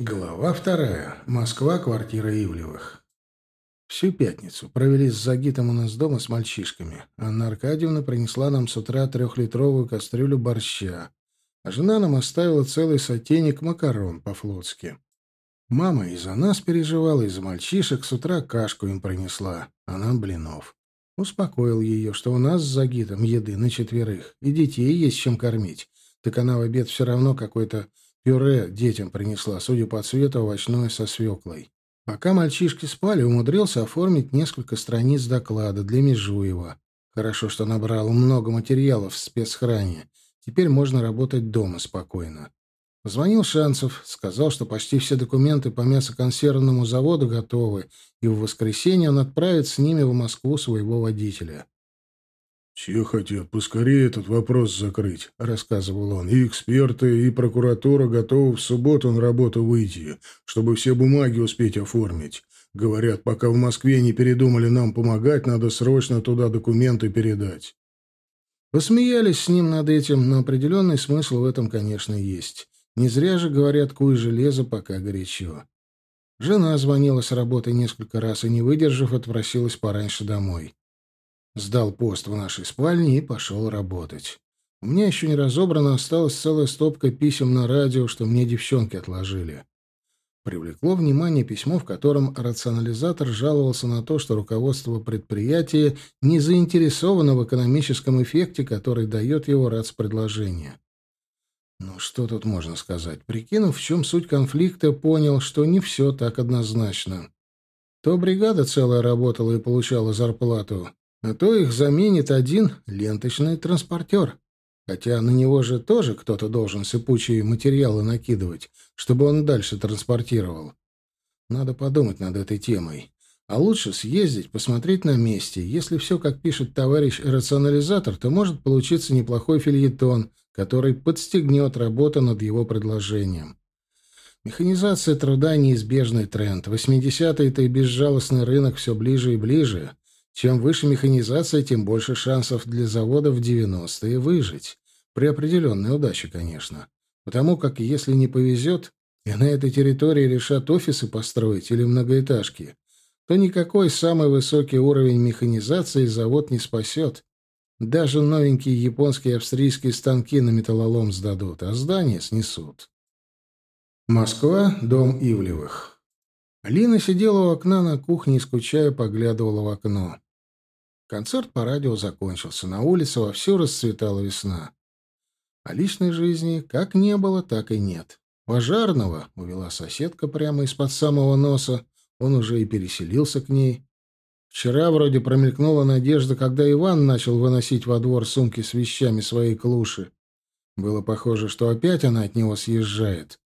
Глава вторая. Москва, квартира Ивлевых. Всю пятницу провели с Загитом у нас дома с мальчишками. Анна Аркадьевна принесла нам с утра трехлитровую кастрюлю борща, а жена нам оставила целый сотейник макарон по-флотски. Мама и за нас переживала, и за мальчишек с утра кашку им принесла, а нам блинов. Успокоил ее, что у нас с Загитом еды на четверых, и детей есть чем кормить. Так она в обед все равно какой-то Пюре детям принесла, судя по цвету, овощное со свеклой. Пока мальчишки спали, умудрился оформить несколько страниц доклада для Межуева. Хорошо, что набрал много материалов в спецхране. Теперь можно работать дома спокойно. Позвонил Шанцев, сказал, что почти все документы по мясоконсервному заводу готовы, и в воскресенье он отправит с ними в Москву своего водителя. «Все хотят поскорее этот вопрос закрыть», — рассказывал он. «И эксперты, и прокуратура готовы в субботу на работу выйти, чтобы все бумаги успеть оформить. Говорят, пока в Москве не передумали нам помогать, надо срочно туда документы передать». Посмеялись с ним над этим, но определенный смысл в этом, конечно, есть. Не зря же говорят, куй железо, пока горячо. Жена звонила с работы несколько раз и, не выдержав, отпросилась пораньше домой. Сдал пост в нашей спальне и пошел работать. У меня еще не разобрано осталась целая стопка писем на радио, что мне девчонки отложили. Привлекло внимание письмо, в котором рационализатор жаловался на то, что руководство предприятия не заинтересовано в экономическом эффекте, который дает его РАЦ-предложение. Ну, что тут можно сказать? Прикинув, в чем суть конфликта, понял, что не все так однозначно. То бригада целая работала и получала зарплату, а то их заменит один ленточный транспортер. Хотя на него же тоже кто-то должен сыпучие материалы накидывать, чтобы он дальше транспортировал. Надо подумать над этой темой. А лучше съездить, посмотреть на месте. Если все, как пишет товарищ рационализатор, то может получиться неплохой фильетон, который подстегнет работу над его предложением. Механизация труда — неизбежный тренд. 80-е-то и безжалостный рынок все ближе и ближе. Чем выше механизация, тем больше шансов для завода в 90-е выжить. При определенной удаче, конечно. Потому как, если не повезет, и на этой территории решат офисы построить или многоэтажки, то никакой самый высокий уровень механизации завод не спасет. Даже новенькие японские и австрийские станки на металлолом сдадут, а здания снесут. Москва, дом Ивлевых. Лина сидела у окна на кухне скучая, поглядывала в окно. Концерт по радио закончился. На улице вовсю расцветала весна. А личной жизни как не было, так и нет. Пожарного увела соседка прямо из-под самого носа. Он уже и переселился к ней. Вчера вроде промелькнула надежда, когда Иван начал выносить во двор сумки с вещами своей клуши. Было похоже, что опять она от него съезжает.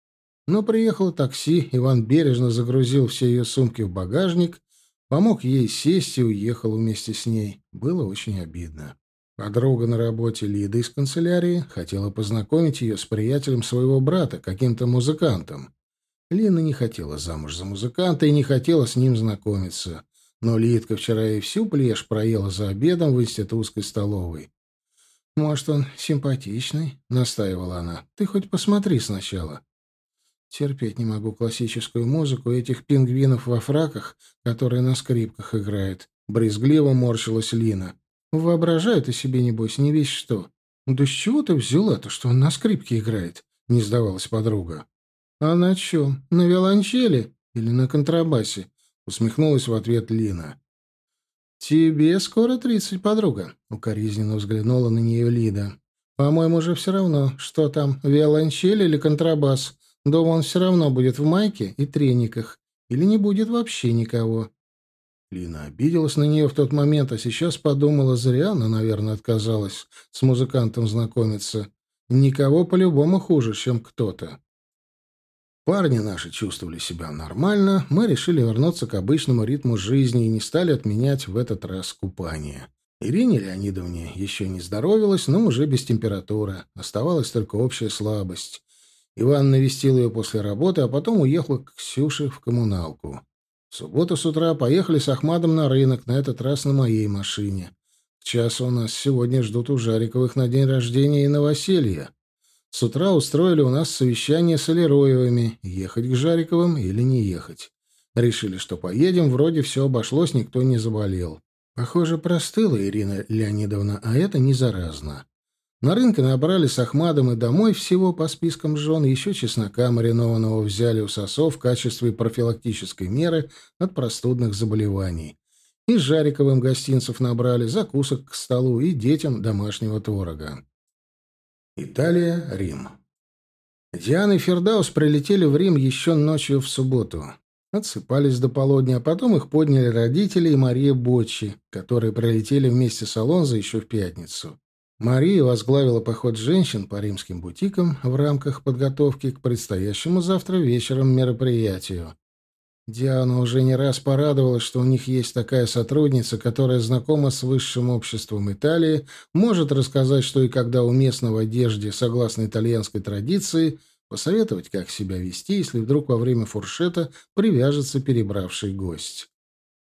Но приехало такси, Иван бережно загрузил все ее сумки в багажник Помог ей сесть и уехал вместе с ней. Было очень обидно. Подруга на работе Лида из канцелярии хотела познакомить ее с приятелем своего брата, каким-то музыкантом. Лина не хотела замуж за музыканта и не хотела с ним знакомиться. Но Лидка вчера и всю плешь проела за обедом в институтской столовой. «Может, он симпатичный?» — настаивала она. «Ты хоть посмотри сначала». Терпеть не могу классическую музыку этих пингвинов во фраках, которые на скрипках играют. Брезгливо морщилась Лина. Воображают о себе, небось, не весь что. Да с чего ты взяла-то, что он на скрипке играет? Не сдавалась подруга. А на чем? На виолончели или на контрабасе? Усмехнулась в ответ Лина. «Тебе скоро тридцать, подруга», — укоризненно взглянула на нее Лида. «По-моему, уже все равно, что там, виолончель или контрабас. Дома он все равно будет в майке и трениках. Или не будет вообще никого. Лина обиделась на нее в тот момент, а сейчас подумала, зря она, наверное, отказалась с музыкантом знакомиться. Никого по-любому хуже, чем кто-то. Парни наши чувствовали себя нормально, мы решили вернуться к обычному ритму жизни и не стали отменять в этот раз купание. Ирине Леонидовне еще не здоровилась, но уже без температуры. Оставалась только общая слабость. Иван навестил ее после работы, а потом уехал к Ксюше в коммуналку. В субботу с утра поехали с Ахмадом на рынок, на этот раз на моей машине. К часу нас сегодня ждут у Жариковых на день рождения и новоселье. С утра устроили у нас совещание с Алироевыми, ехать к Жариковым или не ехать. Решили, что поедем, вроде все обошлось, никто не заболел. Похоже, простыла Ирина Леонидовна, а это не заразно. На рынке набрали с Ахмадом и домой всего по спискам жен, еще чеснока маринованного взяли у сосов в качестве профилактической меры от простудных заболеваний. И Жариковым гостинцев набрали, закусок к столу и детям домашнего творога. Италия, Рим. Диана и Фердаус прилетели в Рим еще ночью в субботу. Отсыпались до полудня, а потом их подняли родители и Мария Бочи, которые прилетели вместе с Алонзо еще в пятницу. Мария возглавила поход женщин по римским бутикам в рамках подготовки к предстоящему завтра вечером мероприятию. Диана уже не раз порадовалась, что у них есть такая сотрудница, которая знакома с высшим обществом Италии, может рассказать, что и когда уместно в одежде, согласно итальянской традиции, посоветовать, как себя вести, если вдруг во время фуршета привяжется перебравший гость.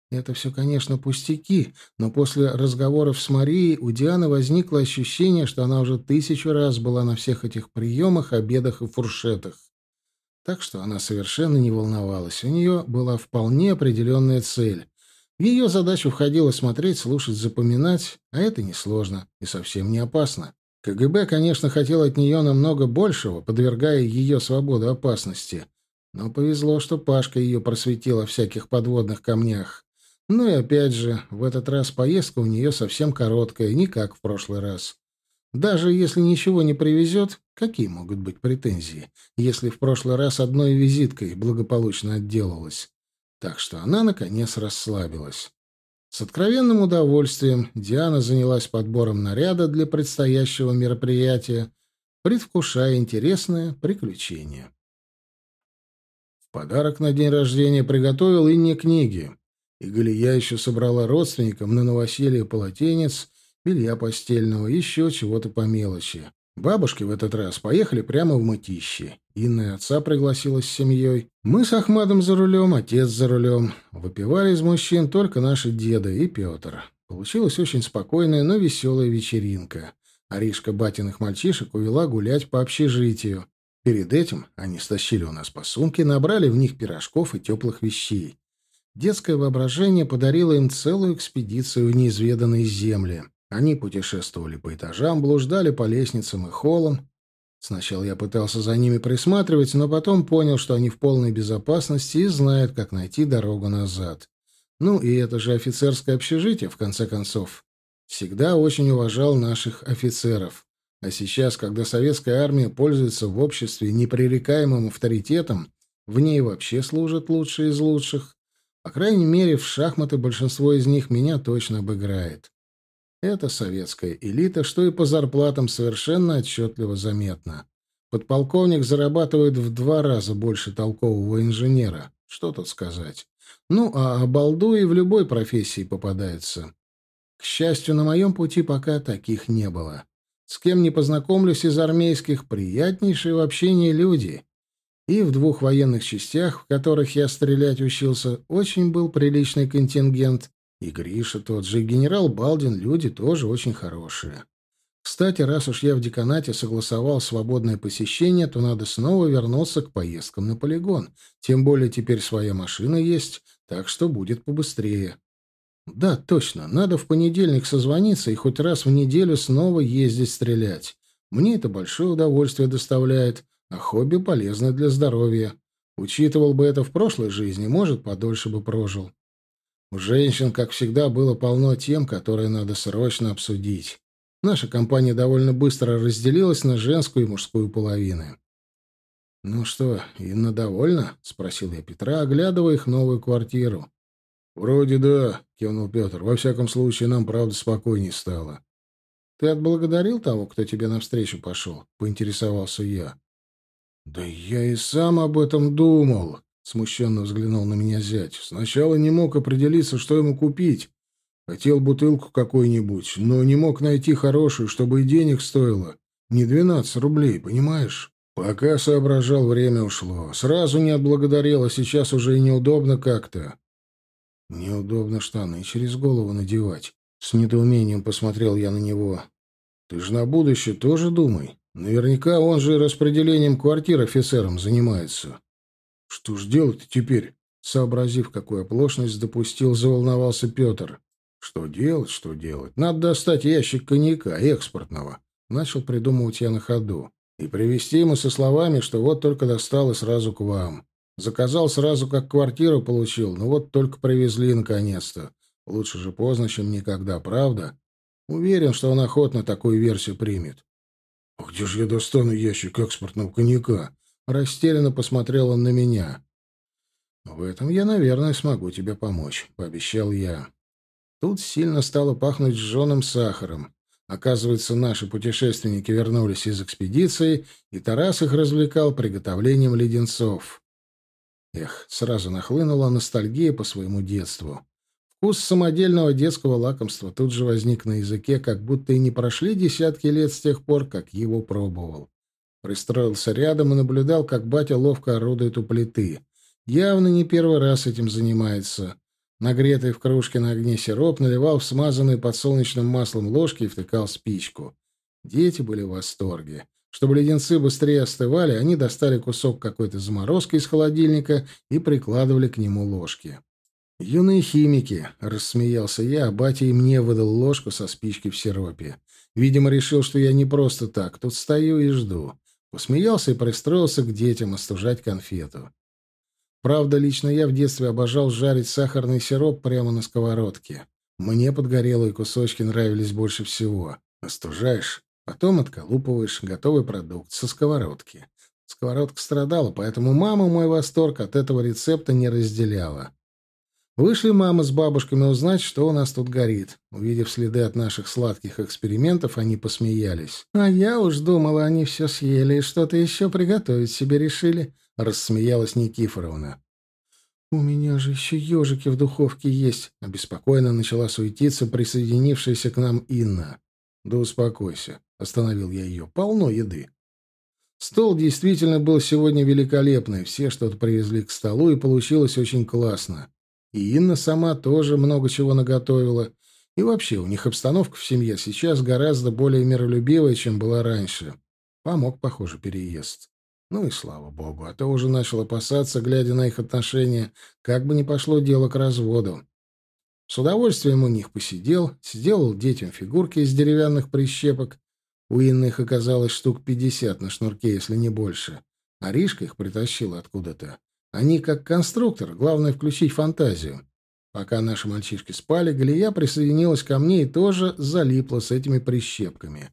Это все, конечно, пустяки, но после разговоров с Марией у Дианы возникло ощущение, что она уже тысячу раз была на всех этих приемах, обедах и фуршетах. Так что она совершенно не волновалась. У нее была вполне определенная цель. В ее задачу входило смотреть, слушать, запоминать, а это несложно и совсем не опасно. КГБ, конечно, хотел от нее намного большего, подвергая ее свободу опасности. Но повезло, что Пашка ее просветил о всяких подводных камнях. Ну и опять же, в этот раз поездка у нее совсем короткая, не как в прошлый раз. Даже если ничего не привезет, какие могут быть претензии, если в прошлый раз одной визиткой благополучно отделалась? Так что она, наконец, расслабилась. С откровенным удовольствием Диана занялась подбором наряда для предстоящего мероприятия, предвкушая интересное приключение. В подарок на день рождения приготовил Инне книги. И Галия еще собрала родственникам на новоселье полотенец белья постельного, еще чего-то по мелочи. Бабушки в этот раз поехали прямо в мытище. Инна и отца пригласила с семьей. Мы с Ахмадом за рулем, отец за рулем. Выпивали из мужчин только наши деды и Петр. Получилась очень спокойная, но веселая вечеринка. Аришка батиных мальчишек увела гулять по общежитию. Перед этим они стащили у нас по сумке, набрали в них пирожков и теплых вещей. Детское воображение подарило им целую экспедицию в неизведанные земли. Они путешествовали по этажам, блуждали по лестницам и холлам. Сначала я пытался за ними присматривать, но потом понял, что они в полной безопасности и знают, как найти дорогу назад. Ну и это же офицерское общежитие, в конце концов. Всегда очень уважал наших офицеров. А сейчас, когда советская армия пользуется в обществе непререкаемым авторитетом, в ней вообще служат лучшие из лучших. По крайней мере, в шахматы большинство из них меня точно обыграет. Это советская элита, что и по зарплатам совершенно отчетливо заметно. Подполковник зарабатывает в два раза больше толкового инженера. Что тут сказать? Ну, а обалдуи в любой профессии попадаются. К счастью, на моем пути пока таких не было. С кем не познакомлюсь из армейских, приятнейшие в общении люди. И в двух военных частях, в которых я стрелять учился, очень был приличный контингент, и Гриша тот же, и генерал Балдин, люди тоже очень хорошие. Кстати, раз уж я в деканате согласовал свободное посещение, то надо снова вернуться к поездкам на полигон. Тем более теперь своя машина есть, так что будет побыстрее. Да, точно, надо в понедельник созвониться и хоть раз в неделю снова ездить стрелять. Мне это большое удовольствие доставляет, а хобби полезно для здоровья. Учитывал бы это в прошлой жизни, может, подольше бы прожил. У женщин, как всегда, было полно тем, которые надо срочно обсудить. Наша компания довольно быстро разделилась на женскую и мужскую половины. «Ну что, Инна довольна?» — спросил я Петра, оглядывая их новую квартиру. «Вроде да», — кивнул Петр. «Во всяком случае, нам, правда, спокойней стало». «Ты отблагодарил того, кто тебе навстречу пошел?» — поинтересовался я. «Да я и сам об этом думал», Смущенно взглянул на меня зять. Сначала не мог определиться, что ему купить. Хотел бутылку какой-нибудь, но не мог найти хорошую, чтобы и денег стоило. Не двенадцать рублей, понимаешь? Пока соображал, время ушло. Сразу не отблагодарил, а сейчас уже и неудобно как-то. Неудобно штаны через голову надевать. С недоумением посмотрел я на него. Ты же на будущее тоже думай. Наверняка он же распределением квартир офицерам занимается. Что ж делать теперь? Сообразив, какую оплошность допустил, заволновался Петр. Что делать, что делать? Надо достать ящик коньяка, экспортного. Начал придумывать я на ходу. И привезти ему со словами, что вот только достал и сразу к вам. Заказал сразу, как квартиру получил, но вот только привезли наконец-то. Лучше же поздно, чем никогда, правда? Уверен, что он охотно такую версию примет. — где же я достану ящик экспортного коньяка? Растерянно посмотрел он на меня. «В этом я, наверное, смогу тебе помочь», — пообещал я. Тут сильно стало пахнуть сжженным сахаром. Оказывается, наши путешественники вернулись из экспедиции, и Тарас их развлекал приготовлением леденцов. Эх, сразу нахлынула ностальгия по своему детству. Вкус самодельного детского лакомства тут же возник на языке, как будто и не прошли десятки лет с тех пор, как его пробовал. Пристроился рядом и наблюдал, как батя ловко орудует у плиты. Явно не первый раз этим занимается. Нагретый в кружке на огне сироп наливал в смазанные подсолнечным маслом ложки и втыкал спичку. Дети были в восторге. Чтобы леденцы быстрее остывали, они достали кусок какой-то заморозки из холодильника и прикладывали к нему ложки. «Юные химики», — рассмеялся я, а батя и мне выдал ложку со спичкой в сиропе. Видимо, решил, что я не просто так, тут стою и жду. Посмеялся и пристроился к детям остужать конфету. Правда, лично я в детстве обожал жарить сахарный сироп прямо на сковородке. Мне подгорелые кусочки нравились больше всего. Остужаешь, потом отколупываешь готовый продукт со сковородки. Сковородка страдала, поэтому мама мой восторг от этого рецепта не разделяла. Вышли мама с бабушками узнать, что у нас тут горит. Увидев следы от наших сладких экспериментов, они посмеялись. «А я уж думала, они все съели и что-то еще приготовить себе решили», — рассмеялась Никифоровна. «У меня же еще ежики в духовке есть», — обеспокоенно начала суетиться присоединившаяся к нам Инна. «Да успокойся», — остановил я ее. «Полно еды». Стол действительно был сегодня великолепный, все что-то привезли к столу, и получилось очень классно. И Инна сама тоже много чего наготовила. И вообще, у них обстановка в семье сейчас гораздо более миролюбивая, чем была раньше. Помог, похоже, переезд. Ну и слава богу, а то уже начал опасаться, глядя на их отношения, как бы не пошло дело к разводу. С удовольствием у них посидел, сделал детям фигурки из деревянных прищепок. У Инны их оказалось штук пятьдесят на шнурке, если не больше. А Ришка их притащила откуда-то. Они как конструктор, главное включить фантазию. Пока наши мальчишки спали, Галия присоединилась ко мне и тоже залипла с этими прищепками.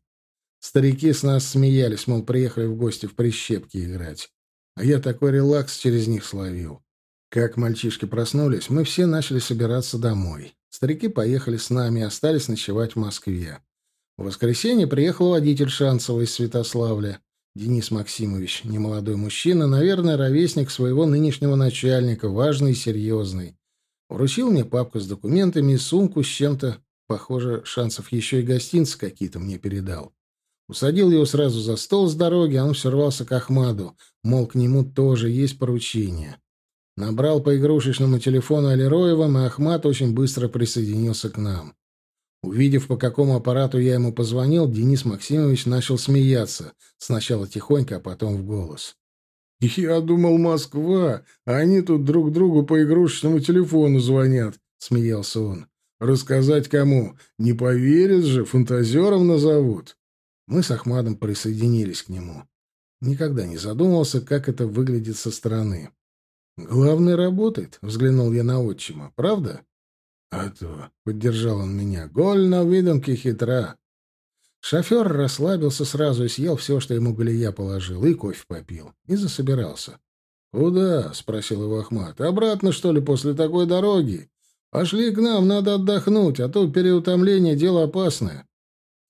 Старики с нас смеялись, мол, приехали в гости в прищепки играть. А я такой релакс через них словил. Как мальчишки проснулись, мы все начали собираться домой. Старики поехали с нами и остались ночевать в Москве. В воскресенье приехал водитель Шанцева из Святославля. Денис Максимович, немолодой мужчина, наверное, ровесник своего нынешнего начальника, важный и серьезный. Вручил мне папку с документами и сумку с чем-то. Похоже, шансов еще и гостинцы какие-то мне передал. Усадил его сразу за стол с дороги, а он все рвался к Ахмаду, мол, к нему тоже есть поручение. Набрал по игрушечному телефону Алироевым, и Ахмат очень быстро присоединился к нам. Увидев, по какому аппарату я ему позвонил, Денис Максимович начал смеяться. Сначала тихонько, а потом в голос. «Я думал, Москва, а они тут друг другу по игрушечному телефону звонят», — смеялся он. «Рассказать кому? Не поверят же, фантазером назовут». Мы с Ахмадом присоединились к нему. Никогда не задумывался, как это выглядит со стороны. «Главный работает», — взглянул я на отчима. «Правда?» «А то», — поддержал он меня, — «голь на выдумке хитра». Шофер расслабился сразу и съел все, что ему Галия положил, и кофе попил, и засобирался. «Куда?» — спросил его Ахмат. «Обратно, что ли, после такой дороги? Пошли к нам, надо отдохнуть, а то переутомление — дело опасное».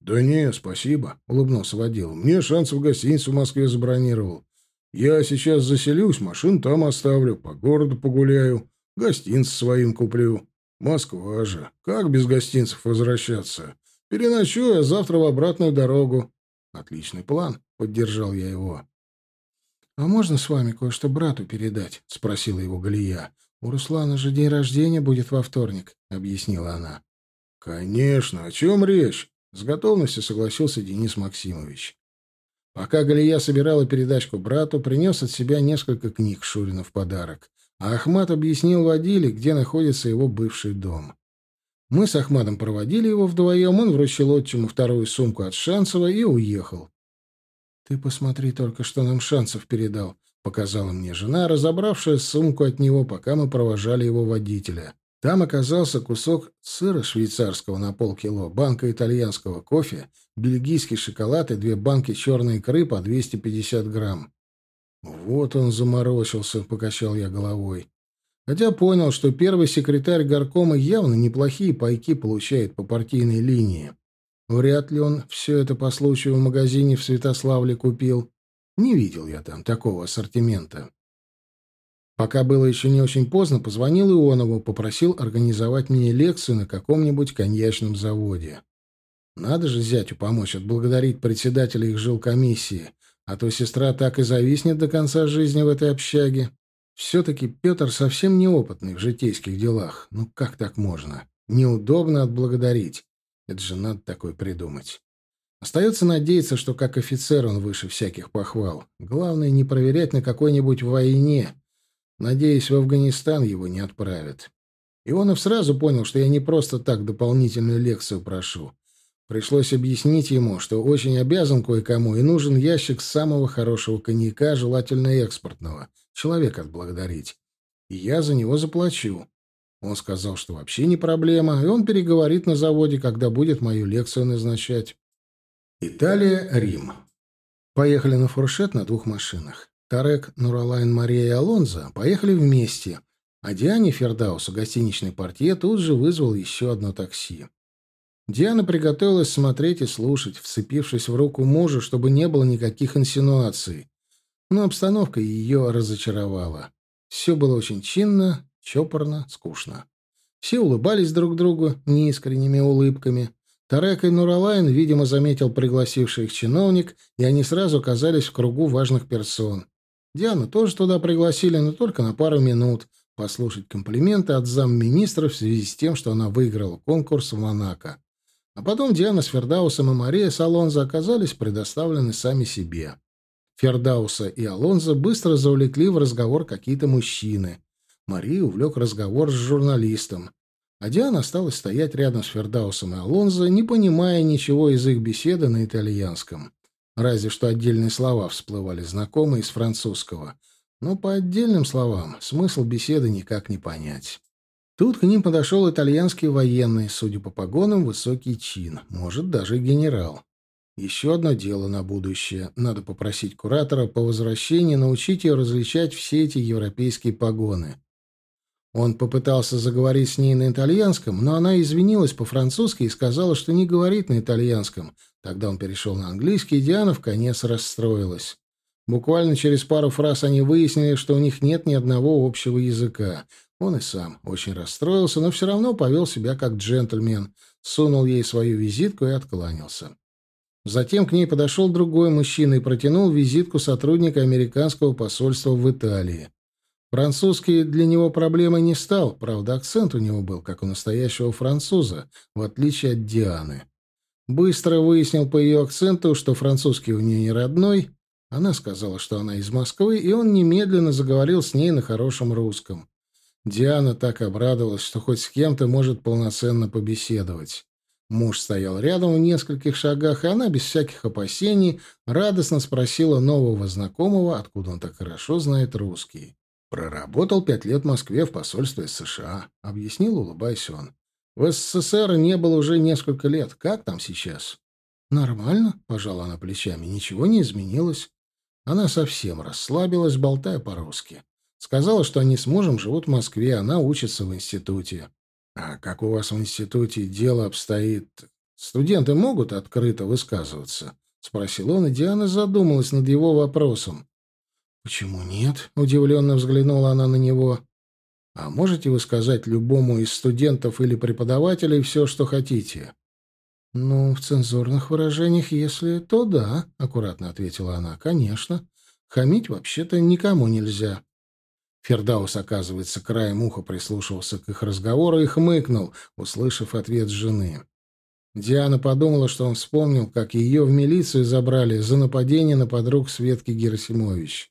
«Да не, спасибо», — улыбнулся водил. «Мне шанс в гостиницу в Москве забронировал. Я сейчас заселюсь, машину там оставлю, по городу погуляю, гостинцы своим куплю». Москва же. Как без гостинцев возвращаться? Переночую, а завтра в обратную дорогу. Отличный план, поддержал я его. А можно с вами кое-что брату передать? спросила его Галия. У Руслана же день рождения будет во вторник, объяснила она. Конечно, о чем речь? С готовностью согласился Денис Максимович. Пока Галия собирала передачку брату, принес от себя несколько книг Шурина в подарок. А Ахмат объяснил водиле, где находится его бывший дом. Мы с Ахмадом проводили его вдвоем, он вручил отчиму вторую сумку от Шансова и уехал. «Ты посмотри только, что нам Шансов передал», — показала мне жена, разобравшая сумку от него, пока мы провожали его водителя. Там оказался кусок сыра швейцарского на полкило, банка итальянского кофе, бельгийский шоколад и две банки черной икры по 250 грамм. «Вот он заморочился», — покачал я головой. Хотя понял, что первый секретарь горкома явно неплохие пайки получает по партийной линии. Вряд ли он все это по случаю в магазине в Святославле купил. Не видел я там такого ассортимента. Пока было еще не очень поздно, позвонил Ионову, попросил организовать мне лекцию на каком-нибудь коньячном заводе. Надо же зятю помочь отблагодарить председателя их жилкомиссии, а то сестра так и зависнет до конца жизни в этой общаге. Все-таки Петр совсем неопытный в житейских делах. Ну как так можно? Неудобно отблагодарить. Это же надо такое придумать. Остается надеяться, что как офицер он выше всяких похвал. Главное, не проверять на какой-нибудь войне, Надеюсь, в Афганистан его не отправят. Ионов сразу понял, что я не просто так дополнительную лекцию прошу. Пришлось объяснить ему, что очень обязан кое-кому и нужен ящик самого хорошего коньяка, желательно экспортного. Человек отблагодарить. И я за него заплачу. Он сказал, что вообще не проблема, и он переговорит на заводе, когда будет мою лекцию назначать. Италия, Рим. Поехали на фуршет на двух машинах. Тарек, Нуралайн, Мария и Алонзо поехали вместе, а Диане Фердаусу, гостиничный портье, тут же вызвал еще одно такси. Диана приготовилась смотреть и слушать, вцепившись в руку мужа, чтобы не было никаких инсинуаций. Но обстановка ее разочаровала. Все было очень чинно, чопорно, скучно. Все улыбались друг другу неискренними улыбками. Тарек и Нуралайн, видимо, заметил пригласивший их чиновник, и они сразу оказались в кругу важных персон. Диану тоже туда пригласили, но только на пару минут, послушать комплименты от замминистра в связи с тем, что она выиграла конкурс в Монако. А потом Диана с Фердаусом и Мария с Алонзо оказались предоставлены сами себе. Фердауса и Алонзо быстро завлекли в разговор какие-то мужчины. Мария увлек разговор с журналистом. А Диана осталась стоять рядом с Фердаусом и Алонзо, не понимая ничего из их беседы на итальянском. Разве что отдельные слова всплывали знакомые из французского. Но по отдельным словам смысл беседы никак не понять. Тут к ним подошел итальянский военный, судя по погонам, высокий чин, может, даже генерал. Еще одно дело на будущее. Надо попросить куратора по возвращении научить ее различать все эти европейские погоны. Он попытался заговорить с ней на итальянском, но она извинилась по-французски и сказала, что не говорит на итальянском. Тогда он перешел на английский, и Диана в конец расстроилась. Буквально через пару фраз они выяснили, что у них нет ни одного общего языка. Он и сам очень расстроился, но все равно повел себя как джентльмен, сунул ей свою визитку и откланялся. Затем к ней подошел другой мужчина и протянул визитку сотрудника американского посольства в Италии. Французский для него проблемой не стал, правда, акцент у него был, как у настоящего француза, в отличие от Дианы. Быстро выяснил по ее акценту, что французский у нее не родной. Она сказала, что она из Москвы, и он немедленно заговорил с ней на хорошем русском. Диана так обрадовалась, что хоть с кем-то может полноценно побеседовать. Муж стоял рядом в нескольких шагах, и она без всяких опасений радостно спросила нового знакомого, откуда он так хорошо знает русский. Проработал пять лет в Москве в посольстве США, объяснил, улыбаясь он. В СССР не было уже несколько лет. Как там сейчас? Нормально, пожала она плечами, ничего не изменилось. Она совсем расслабилась, болтая по-русски. Сказала, что они с мужем живут в Москве, она учится в институте. А как у вас в институте дело обстоит? Студенты могут открыто высказываться? Спросил он, и Диана задумалась над его вопросом. «Почему нет?» — удивленно взглянула она на него. «А можете вы сказать любому из студентов или преподавателей все, что хотите?» «Ну, в цензурных выражениях, если то да», — аккуратно ответила она. «Конечно. Хамить вообще-то никому нельзя». Фердаус, оказывается, краем уха прислушивался к их разговору и хмыкнул, услышав ответ жены. Диана подумала, что он вспомнил, как ее в милицию забрали за нападение на подруг Светки Герасимович.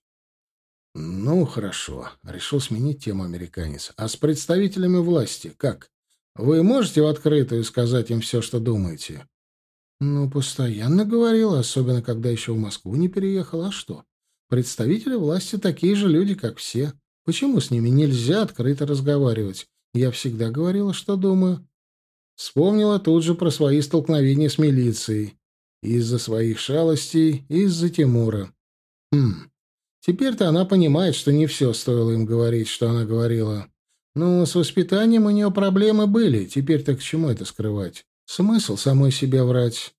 «Ну, хорошо», — решил сменить тему американец. «А с представителями власти как? Вы можете в открытую сказать им все, что думаете?» «Ну, постоянно говорила, особенно когда еще в Москву не переехала. А что? Представители власти такие же люди, как все. Почему с ними нельзя открыто разговаривать? Я всегда говорила, что думаю. Вспомнила тут же про свои столкновения с милицией. Из-за своих шалостей, из-за Тимура. Хм. Теперь-то она понимает, что не все стоило им говорить, что она говорила. Ну, с воспитанием у нее проблемы были, теперь-то к чему это скрывать? Смысл самой себе врать?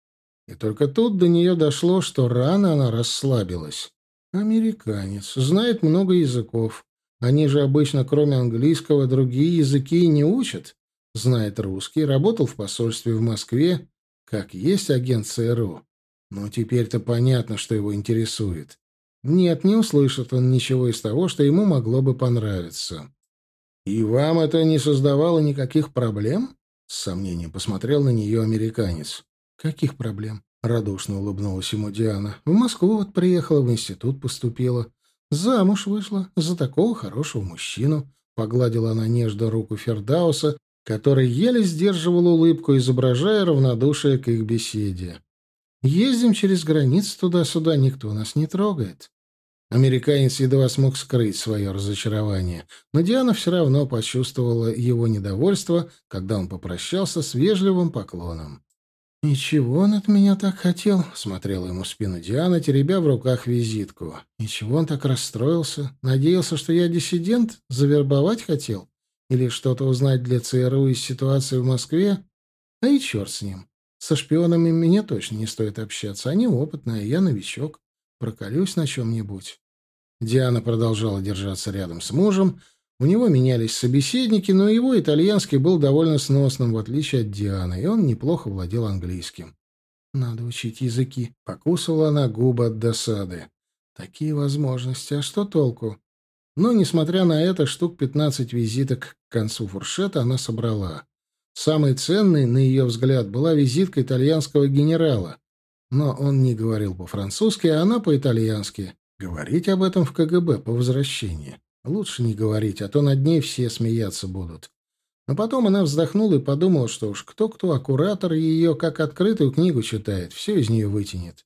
И только тут до нее дошло, что рано она расслабилась. Американец, знает много языков. Они же обычно, кроме английского, другие языки и не учат знает русский, работал в посольстве в Москве, как есть агент ЦРУ. Но теперь-то понятно, что его интересует. Нет, не услышит он ничего из того, что ему могло бы понравиться. «И вам это не создавало никаких проблем?» С сомнением посмотрел на нее американец. «Каких проблем?» — радушно улыбнулась ему Диана. «В Москву вот приехала, в институт поступила. Замуж вышла за такого хорошего мужчину». Погладила она нежно руку Фердауса, который еле сдерживал улыбку, изображая равнодушие к их беседе. «Ездим через границу туда-сюда, никто нас не трогает». Американец едва смог скрыть свое разочарование, но Диана все равно почувствовала его недовольство, когда он попрощался с вежливым поклоном. «Ничего он от меня так хотел», — смотрела ему спину Диана, теребя в руках визитку. «Ничего он так расстроился. Надеялся, что я диссидент? Завербовать хотел? Или что-то узнать для ЦРУ из ситуации в Москве? А и черт с ним. Со шпионами мне точно не стоит общаться. Они опытные, я новичок. Проколюсь на чем-нибудь. Диана продолжала держаться рядом с мужем. У него менялись собеседники, но его итальянский был довольно сносным, в отличие от Дианы, и он неплохо владел английским. «Надо учить языки», — покусывала она губы от досады. «Такие возможности, а что толку? Но, несмотря на это, штук 15 визиток к концу фуршета она собрала. Самой ценной, на ее взгляд, была визитка итальянского генерала. Но он не говорил по-французски, а она по-итальянски. Говорить об этом в КГБ по возвращении. Лучше не говорить, а то над ней все смеяться будут. Но потом она вздохнула и подумала, что уж кто-кто, а куратор ее как открытую книгу читает, все из нее вытянет.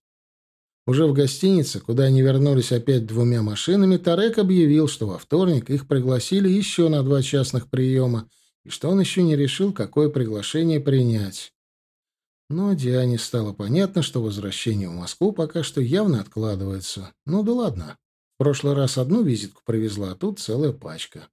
Уже в гостинице, куда они вернулись опять двумя машинами, Тарек объявил, что во вторник их пригласили еще на два частных приема, и что он еще не решил, какое приглашение принять. Но Диане стало понятно, что возвращение в Москву пока что явно откладывается. Ну да ладно. Прошлый раз одну визитку привезла, а тут целая пачка.